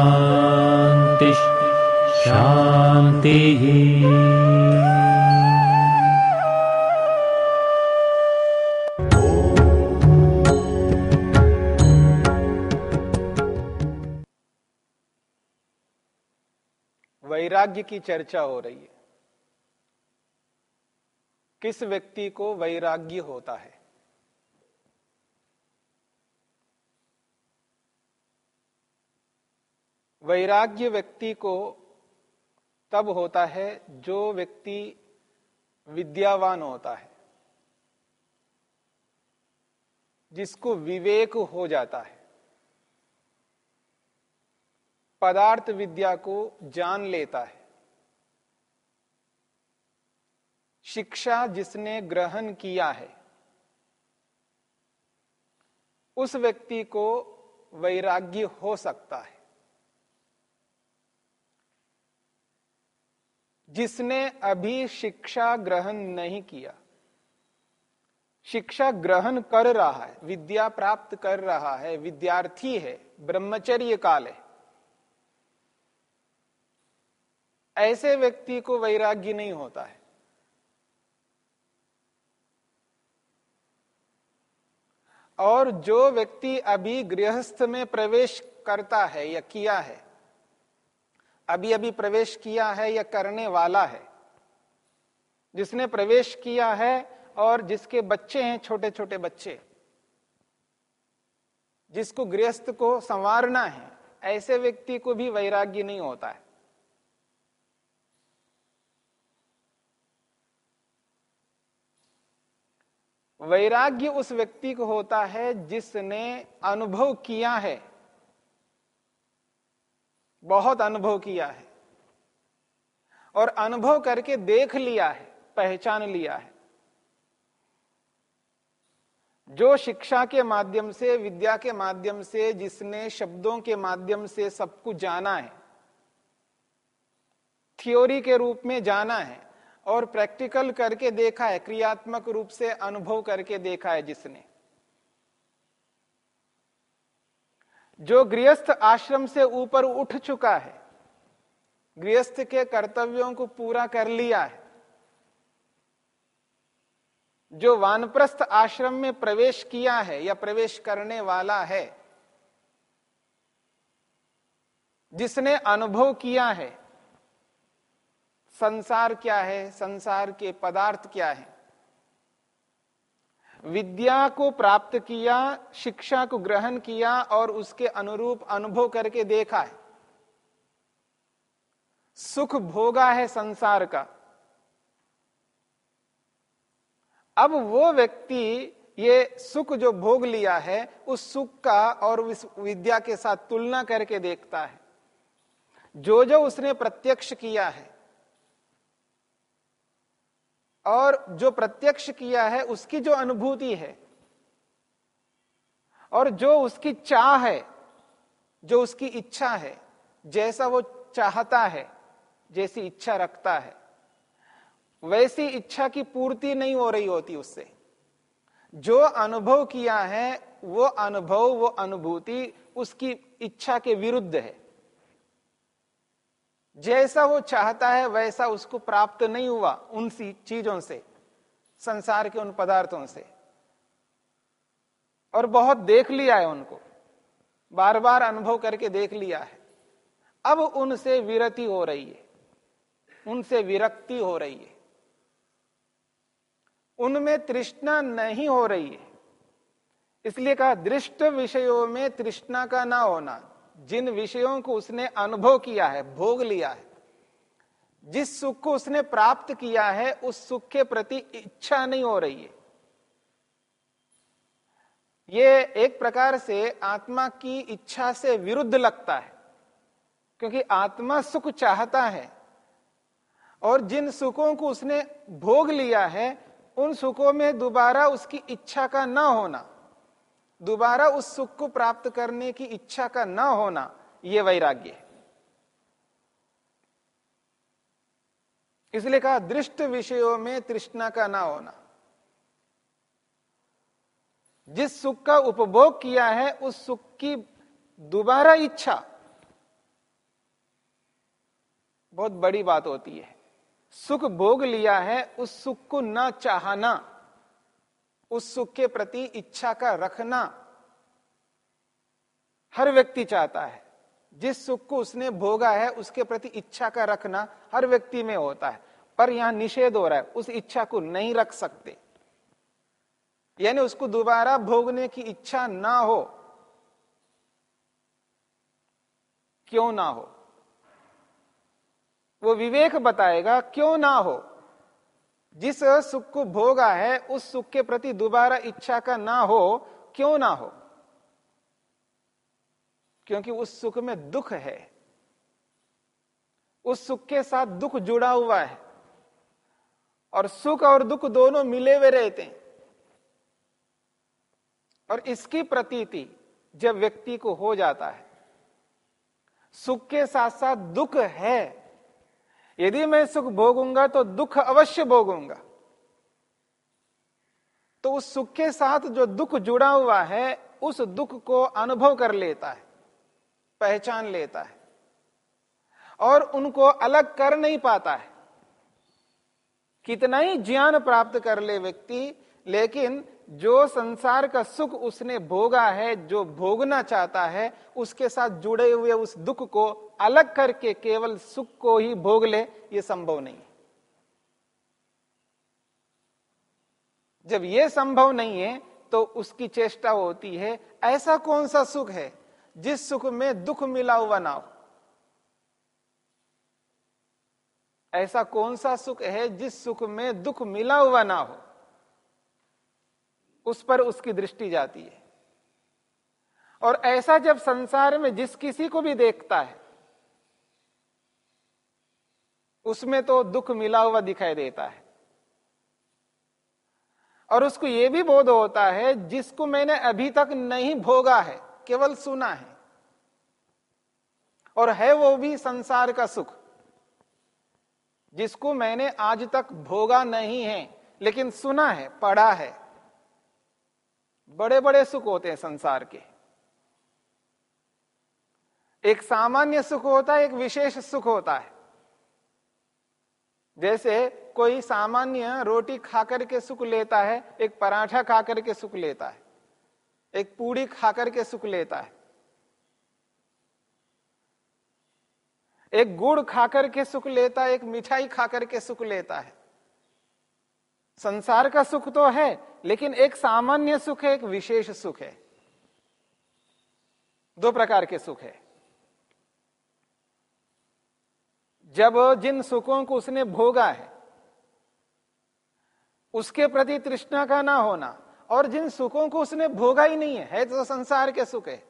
शान्तिः शान्तिः वैराग्य की चर्चा हो रही है। किस व्यक्ति को वैराग्य होता है? वैराग्य व्यक्ति को तब होता है जो व्यक्ति विद्यावान होता है, जिसको विवेक हो जाता है। पदार्थ विद्या को जान लेता है। शिक्षा जिसने ग्रहण किया है, उस व्यक्ति को वैराग्य हो सकता है। जिसने अभी शिक्षा ग्रहण नहीं किया। शिक्षा ग्रहण कर रहा है, विद्या प्राप्त कर रहा है, विद्यार्थी है, ब्रह्मचर्य काल है। ऐसे व्यक्ति को वैराग्य नहीं होता है। और जो व्यक्ति अभी गृहस्थ में प्रवेश करता है या किया है अभी अभी प्रवेश किया है या करने वाला है? जिसने प्रवेश किया है और जिसके बच्चे हैं छोटे छोटे बच्चे, जिसको गृहस्थ को संवारना है, ऐसे व्यक्ति को भी वैराग्य नहीं होता है। वैराग्य उस व्यक्ति को होता है जिसने अनुभव किया है बहुत अनुभव किया है और अनुभव करके देख लिया है, पहचान लिया है। जो शिक्षा के माध्यम से, विद्या के माध्यम से, जिसने शब्दों के माध्यम से सब कुछ जाना है थ्योरी के रूप में जाना है और प्रैक्टिकल करके देखा है, क्रियात्मक रूप से अनुभव करके देखा है जिसने। जो गृहस्थ आश्रम से ऊपर उठ चुका है, गृहस्थ के कर्तव्यों को पूरा कर लिया है, जो वानप्रस्थ आश्रम में प्रवेश किया है या प्रवेश करने वाला है, जिसने अनुभव किया है, संसार क्या है, संसार के पदार्थ क्या है विद्या को प्राप्त किया, शिक्षा को ग्रहण किया और उसके अनुरूप अनुभव करके देखा है। सुख भोगा है संसार का। अब वो व्यक्ति ये सुख जो भोग लिया है, उस सुख का और उस विद्या के साथ तुलना करके देखता है। जो जो उसने प्रत्यक्ष किया है और जो प्रत्यक्ष किया है, उसकी जो अनुभूति है, और जो उसकी चाह है, जो उसकी इच्छा है, जैसा वो चाहता है, जैसी इच्छा रखता है, वैसी इच्छा की पूर्ति नहीं हो रही होती उससे। जो अनुभव किया है, वो अनुभव, वो अनुभूति उसकी इच्छा के विरुद्ध है। जैसा वो चाहता है, वैसा उसको प्राप्त नहीं हुआ उन चीज़ों से, संसार के उन पदार्थों से। और बहुत देख लिया है उनको। बार बार अनुभव करके देख लिया है। अब उनसे विरति हो रही है। उनसे विरक्ति हो रही है। उनमें तृष्णा नहीं हो रही है। इसलिए कहा, दृष्ट विषयों में तृष्णा का ना होना। जिन विषयों को उसने अनुभव किया है, भोग लिया है, जिस सुख को उसने प्राप्त किया है, उस सुख के प्रति इच्छा नहीं हो रही है। ये एक प्रकार से आत्मा की इच्छा से विरुद्ध लगता है, क्योंकि आत्मा सुख चाहता है, और जिन सुखों को उसने भोग लिया है, उन सुखों में दोबारा उसकी इच्छा का ना होना। दोबारा उस सुख को प्राप्त करने की इच्छा का न होना यह वैराग्य है। इसलिए कहा, दृष्ट विषयों में तृष्णा का ना होना। जिस सुख का उपभोग किया है, उस सुख की दोबारा इच्छा, बहुत बड़ी बात होती है। सुख भोग लिया है, उस सुख को न चाहना। उस सुख के प्रति इच्छा का रखना हर व्यक्ति चाहता है। जिस सुख को उसने भोगा है, उसके प्रति इच्छा का रखना हर व्यक्ति में होता है। पर यहाँ निषेध हो रहा है, उस इच्छा को नहीं रख सकते। यानी उसको दोबारा भोगने की इच्छा ना हो, क्यों ना हो? वो विवेक बताएगा, क्यों ना हो? जिस सुख को भोगा है उस सुख के प्रति दोबारा इच्छा का ना हो, क्यों ना हो? क्योंकि उस सुख में दुख है। उस सुख के साथ दुख जुड़ा हुआ है। और सुख और दुख दोनों मिले हुए रहते हैं। और इसकी प्रतीति जब व्यक्ति को हो जाता है, सुख के साथ साथ दुख है यदि मैं सुख भोगूँगा तो दुख अवश्य भोगूँगा। तो उस सुख के साथ जो दुख जुड़ा हुआ है, उस दुख को अनुभव कर लेता है, पहचान लेता है, और उनको अलग कर नहीं पाता है। कितना ही ज्ञान प्राप्त कर ले व्यक्ति, लेकिन जो संसार का सुख उसने भोगा है, जो भोगना चाहता है, उसके साथ जुड़े हुए उस दुख को अलग करके केवल सुख को ही भोग ले, ये संभव नहीं है। जब ये संभव नहीं है तो उसकी चेष्टा होती है, ऐसा कौन सा सुख है, जिस सुख में दुख मिला हुआ ना हो? ऐसा कौन सा सुख है, जिस सुख में दुख मिला हुआ ना हो? उस पर उसकी दृष्टि जाती है। और ऐसा जब संसार में जिस किसी को भी देखता है, उसमें तो दुख मिला हुआ दिखाई देता है। और उसको यह भी बोध होता है, जिसको मैंने अभी तक नहीं भोगा है, केवल सुना है। और है वो भी संसार का सुख, जिसको मैंने आज तक भोगा नहीं है, लेकिन सुना है, पढ़ा है। बड़े बड़े सुख होते हैं संसार के। एक सामान्य सुख होता है, एक विशेष सुख होता है। जैसे कोई सामान्य रोटी खाकर के सुख लेता है, एक पराठा खाकर के सुख लेता है, एक पूड़ी खाकर के सुख लेता है, एक गुड़ खाकर के सुख लेता है, एक मिठाई खाकर के सुख लेता है। संसार का सुख तो है लेकिन एक सामान्य सुख है एक विशेष सुख है। दो प्रकार के सुख है। जब जिन सुखों को उसने भोगा है उसके प्रति तृष्णा का ना होना और जिन सुखों को उसने भोगा ही नहीं है, है तो संसार के सुख है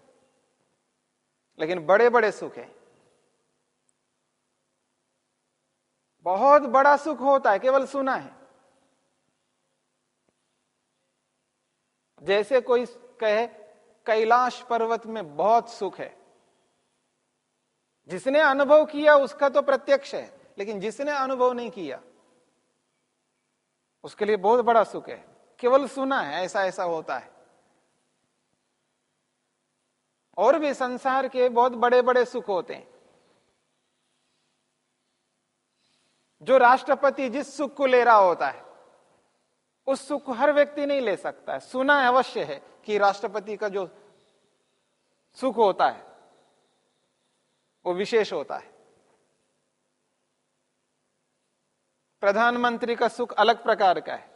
लेकिन बड़े बड़े सुख है। बहुत बड़ा सुख होता है केवल सुना है। जैसे कोई कहे, कैलाश पर्वत में बहुत सुख है। जिसने अनुभव किया, उसका तो प्रत्यक्ष है, लेकिन जिसने अनुभव नहीं किया, उसके लिए बहुत बड़ा सुख है। केवल सुना है, ऐसा ऐसा होता है। और भी संसार के बहुत बड़े बड़े सुख होते हैं। जो राष्ट्रपति जिस सुख को ले रहा होता है उस सुख को हर व्यक्ति नहीं ले सकता है। सुना अवश्य है कि राष्ट्रपति का जो सुख होता है, वो विशेष होता है। प्रधानमंत्री का सुख अलग प्रकार का है।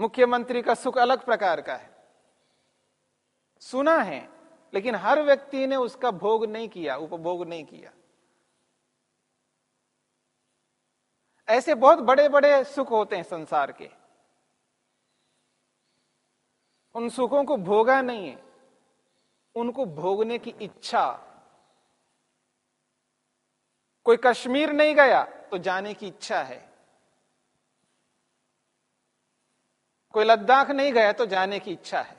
मुख्यमंत्री का सुख अलग प्रकार का है। सुना है, लेकिन हर व्यक्ति ने उसका भोग नहीं किया, उपभोग नहीं किया। ऐसे बहुत बड़े बड़े सुख होते हैं संसार के। उन सुखों को भोगा नहीं है। उनको भोगने की इच्छा। कोई कश्मीर नहीं गया तो जाने की इच्छा है। कोई लद्दाख नहीं गया तो जाने की इच्छा है।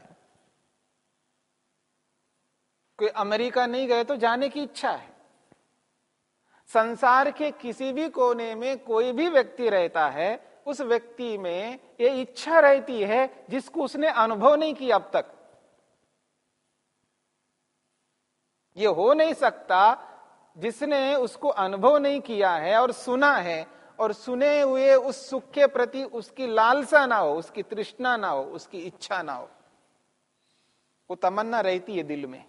कोई अमेरिका नहीं गए तो जाने की इच्छा है। संसार के किसी भी कोने में कोई भी व्यक्ति रहता है, उस व्यक्ति में ये इच्छा रहती है जिसको उसने अनुभव नहीं किया अब तक। ये हो नहीं सकता जिसने उसको अनुभव नहीं किया है और सुना है, और सुने हुए उस सुख के प्रति उसकी लालसा ना हो, उसकी तृष्णा ना हो, उसकी इच्छा ना हो। वो तमन्ना रहती है दिल में।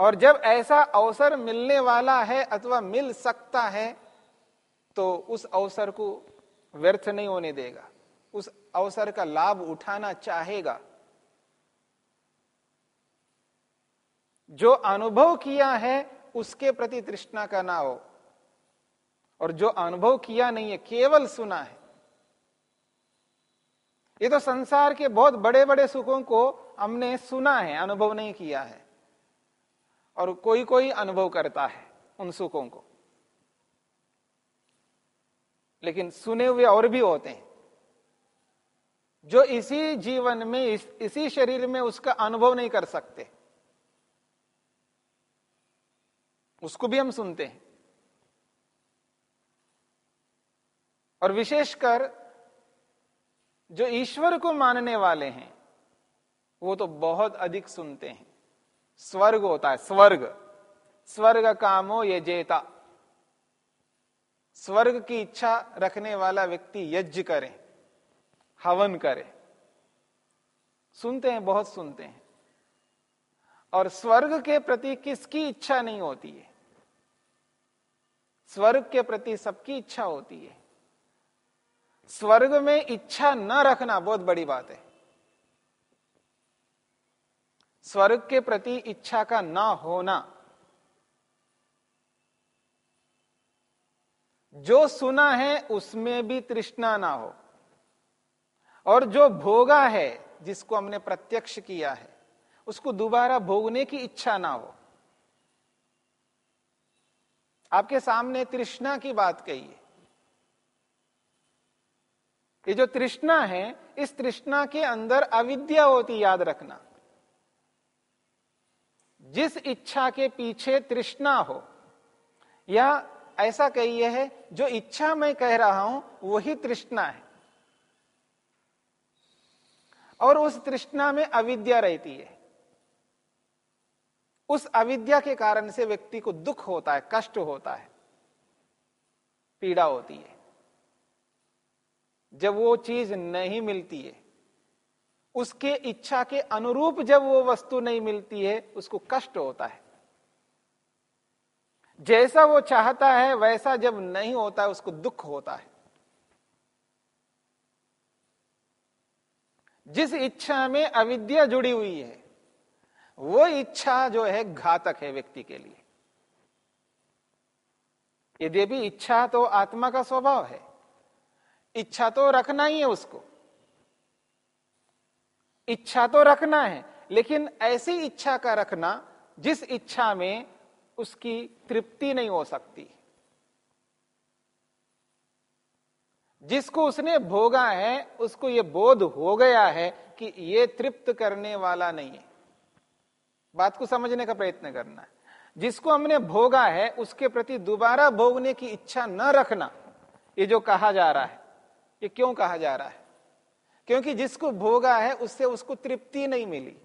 और जब ऐसा अवसर मिलने वाला है अथवा मिल सकता है तो उस अवसर को व्यर्थ नहीं होने देगा। उस अवसर का लाभ उठाना चाहेगा। जो अनुभव किया है, उसके प्रति तृष्णा का ना हो। और जो अनुभव किया नहीं है, केवल सुना है। ये तो संसार के बहुत बड़े बड़े सुखों को हमने सुना है, अनुभव नहीं किया है। और कोई कोई अनुभव करता है उन सुखों को। लेकिन सुने हुए और भी होते हैं। जो इसी जीवन में इस, इसी शरीर में उसका अनुभव नहीं कर सकते उसको भी हम सुनते हैं। और विशेषकर जो ईश्वर को मानने वाले हैं वो तो बहुत अधिक सुनते हैं। स्वर्ग होता है, स्वर्ग। स्वर्ग कामो ये जेता स्वर्ग की इच्छा रखने वाला व्यक्ति यज्ञ करे, हवन करे। सुनते हैं, बहुत सुनते हैं। और स्वर्ग के प्रति किसकी इच्छा नहीं होती है? स्वर्ग के प्रति सबकी इच्छा होती है। स्वर्ग में इच्छा न रखना बहुत बड़ी बात है। स्वर्ग के प्रति इच्छा का न होना। जो सुना है, उसमें भी तृष्णा ना हो। और जो भोगा है, जिसको हमने प्रत्यक्ष किया है, उसको दोबारा भोगने की इच्छा ना हो। आपके सामने तृष्णा की बात कही है। ये जो तृष्णा है, इस तृष्णा के अंदर अविद्या होती, याद रखना। जिस इच्छा के पीछे तृष्णा हो, या ऐसा कहिए है, जो इच्छा मैं कह रहा हूँ, वही तृष्णा है। और उस तृष्णा में अविद्या रहती है। उस अविद्या के कारण से व्यक्ति को दुख होता है, कष्ट होता है, पीड़ा होती है। जब वो चीज़ नहीं मिलती है उसके इच्छा के अनुरूप जब वो वस्तु नहीं मिलती है, उसको कष्ट होता है। जैसा वो चाहता है, वैसा जब नहीं होता है, उसको दुख होता है। जिस इच्छा में अविद्या जुड़ी हुई है, वो इच्छा जो है घातक है व्यक्ति के लिए। यदि भी इच्छा तो आत्मा का स्वभाव है, इच्छा तो रखना ही है उसको। इच्छा तो रखना है, लेकिन ऐसी इच्छा का रखना, जिस इच्छा में उसकी तृप्ति नहीं हो सकती। जिसको उसने भोगा है, उसको यह बोध हो गया है कि यह तृप्त करने वाला नहीं है। बात को समझने का प्रयत्न करना है। जिसको हमने भोगा है, उसके प्रति दोबारा भोगने की इच्छा न रखना, ये जो कहा जा रहा है, ये क्यों कहा जा रहा है? क्योंकि जिसको भोगा है, उससे उसको तृप्ति नहीं मिली।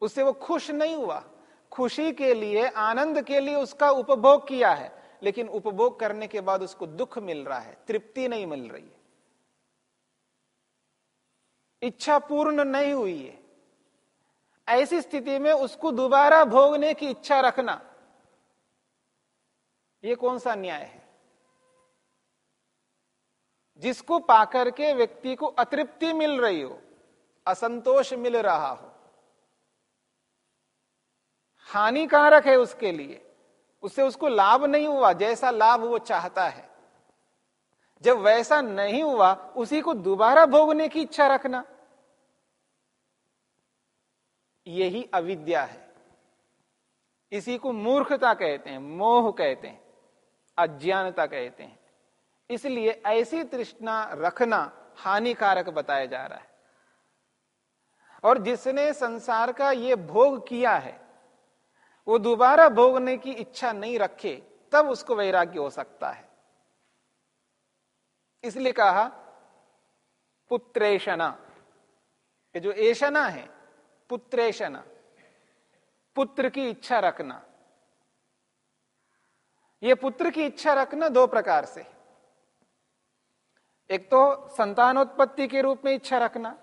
उससे वो खुश नहीं हुआ। खुशी के लिए, आनंद के लिए उसका उपभोग किया है, लेकिन उपभोग करने के बाद उसको दुख मिल रहा है, तृप्ति नहीं मिल रही है। इच्छा पूर्ण नहीं हुई है। ऐसी स्थिति में उसको दोबारा भोगने की इच्छा रखना यह कौन सा न्याय है? जिसको पाकर के व्यक्ति को अतृप्ति मिल रही हो, असंतोष मिल रहा हो। हानिकारक है उसके लिए। उससे उसको लाभ नहीं हुआ, जैसा लाभ वो चाहता है। जब वैसा नहीं हुआ, उसी को दोबारा भोगने की इच्छा रखना। यही अविद्या है। इसी को मूर्खता कहते हैं, मोह कहते हैं, अज्ञानता कहते हैं। इसलिए ऐसी तृष्णा रखना हानिकारक बताया जा रहा है। और जिसने संसार का ये भोग किया है, वो दोबारा भोगने की इच्छा नहीं रखे, तब उसको वैराग्य हो सकता है। इसलिए कहा, पुत्रेशना। ये जो ऐशना है, पुत्रेशना, पुत्र की इच्छा रखना। ये पुत्र की इच्छा रखना दो प्रकार से एक तो संतानोत्पत्ति के रूप में इच्छा रखना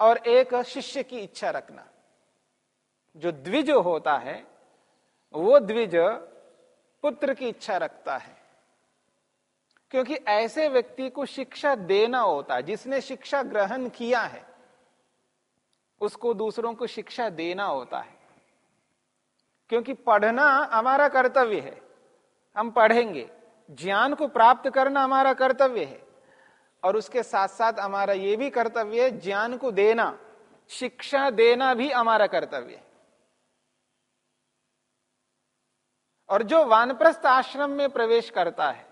और एक शिष्य की इच्छा रखना। जो द्विज होता है, वो द्विज पुत्र की इच्छा रखता है। क्योंकि ऐसे व्यक्ति को शिक्षा देना होता है, जिसने शिक्षा ग्रहण किया है, उसको दूसरों को शिक्षा देना होता है। क्योंकि पढ़ना हमारा कर्तव्य है। हम पढ़ेंगे, ज्ञान को प्राप्त करना हमारा कर्तव्य है। और उसके साथ साथ हमारा ये भी कर्तव्य है, ज्ञान को देना, शिक्षा देना भी हमारा कर्तव्य है। और जो वानप्रस्थ आश्रम में प्रवेश करता है,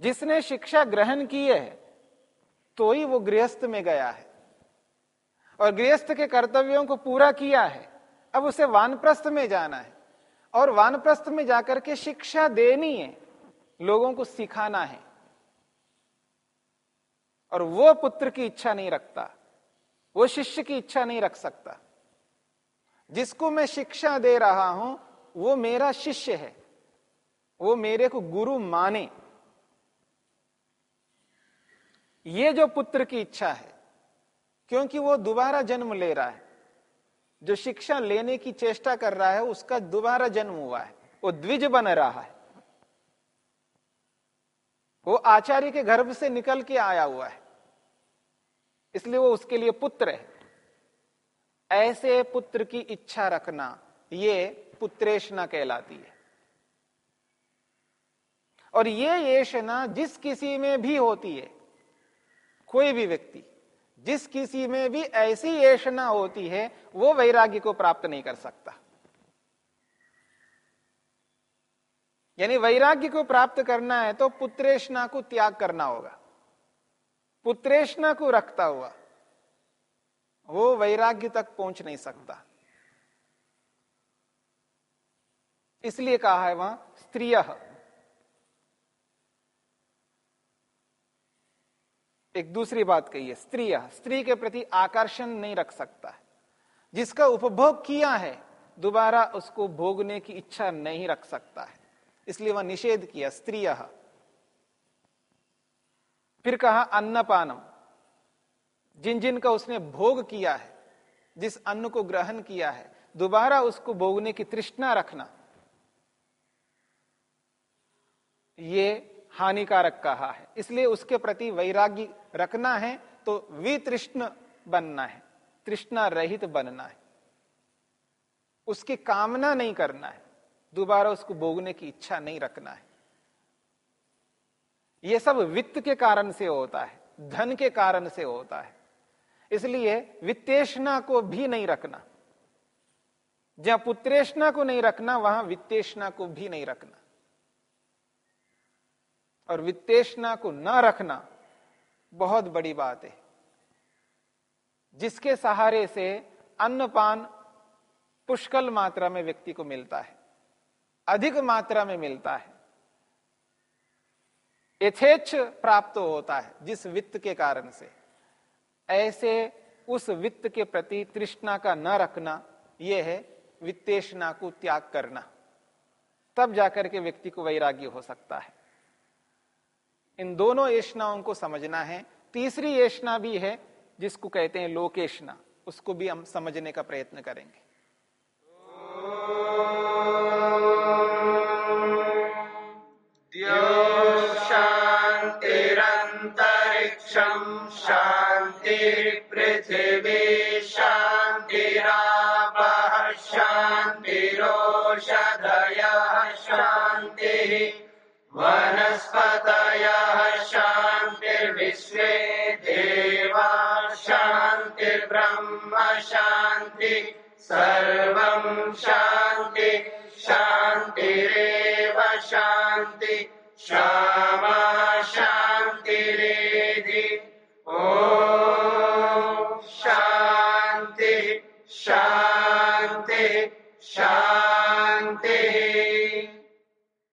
जिसने शिक्षा ग्रहण की है तो ही वो गृहस्थ में गया है। और गृहस्थ के कर्तव्यों को पूरा किया है, अब उसे वानप्रस्थ में जाना है। और वानप्रस्थ में जाकर के शिक्षा देनी है, लोगों को सिखाना है। और वो पुत्र की इच्छा नहीं रखता, वो शिष्य की इच्छा नहीं रख सकता। जिसको मैं शिक्षा दे रहा हूँ, वो मेरा शिष्य है, वो मेरे को गुरु माने। ये जो पुत्र की इच्छा है, क्योंकि वो दोबारा जन्म ले रहा है, जो शिक्षा लेने की चेष्टा कर रहा है, उसका दोबारा जन्म हुआ है, वो द्विज बन रहा है। वो आचार्य के गर्भ से निकल के आया हुआ है। इसलिए वो उसके लिए पुत्र है। ऐसे पुत्र की इच्छा रखना, ये पुत्रेशना कहलाती है। और ये येषना जिस किसी में भी होती है, कोई भी व्यक्ति, जिस किसी में भी ऐसी येषना होती है, वो वैराग्य को प्राप्त नहीं कर सकता। यानी वैराग्य को प्राप्त करना है तो पुत्रेशना को त्याग करना होगा। पुत्रेशना को रखता हुआ, वो वैराग्य तक पहुँच नहीं सकता। इसलिए कहा है वहाँ, स्त्रीय। एक दूसरी बात कही है स्त्री स्त्री के प्रति आकर्षण नहीं रख सकता जिसका उपभोग किया है, दोबारा उसको भोगने की इच्छा नहीं रख सकता है। इसलिए वह निषेध किया, स्त्रीय। फिर कहा अन्नपानम। जिन जिन का उसने भोग किया है, जिस अन्न को ग्रहण किया है, दोबारा उसको भोगने की तृष्णा रखना, ये हानिकारक कहा है। इसलिए उसके प्रति वैराग्य रखना है तो वितृष्ण बनना है, तृष्णा रहित बनना है। उसकी कामना नहीं करना है, दोबारा उसको भोगने की इच्छा नहीं रखना है। यह सब वित्त के कारण से होता है, धन के कारण से होता है। इसलिए वित्तेषणा को भी नहीं रखना। जहाँ पुत्रेषणा को नहीं रखना, वहाँ वित्तेषणा को भी नहीं रखना। और वित्तेषणा को न रखना बहुत बड़ी बात है। जिसके सहारे से अन्नपान पुष्कल मात्रा में व्यक्ति को मिलता है, अधिक मात्रा में मिलता है। यथेच्छ प्राप्त होता है जिस वित्त के कारण से। ऐसे उस वित्त के प्रति तृष्णा का न रखना यह है वित्तेषणा को त्याग करना। तब जाकर के व्यक्ति को वैराग्य हो सकता है। इन दोनों येषणाओं को समझना है। तीसरी येषणा भी है जिसको कहते हैं लोकेशना उसको भी हम समझने का प्रयत्न करेंगे। शांति पृथिवी शान्तिरापः शान्तिरोषधयः शान्तिः वनस्पतयः शान्तिर्विश्वे देवा शांतिर्ब्रह्म शांति सर्व शांति, शांतिरव शांति। श्याम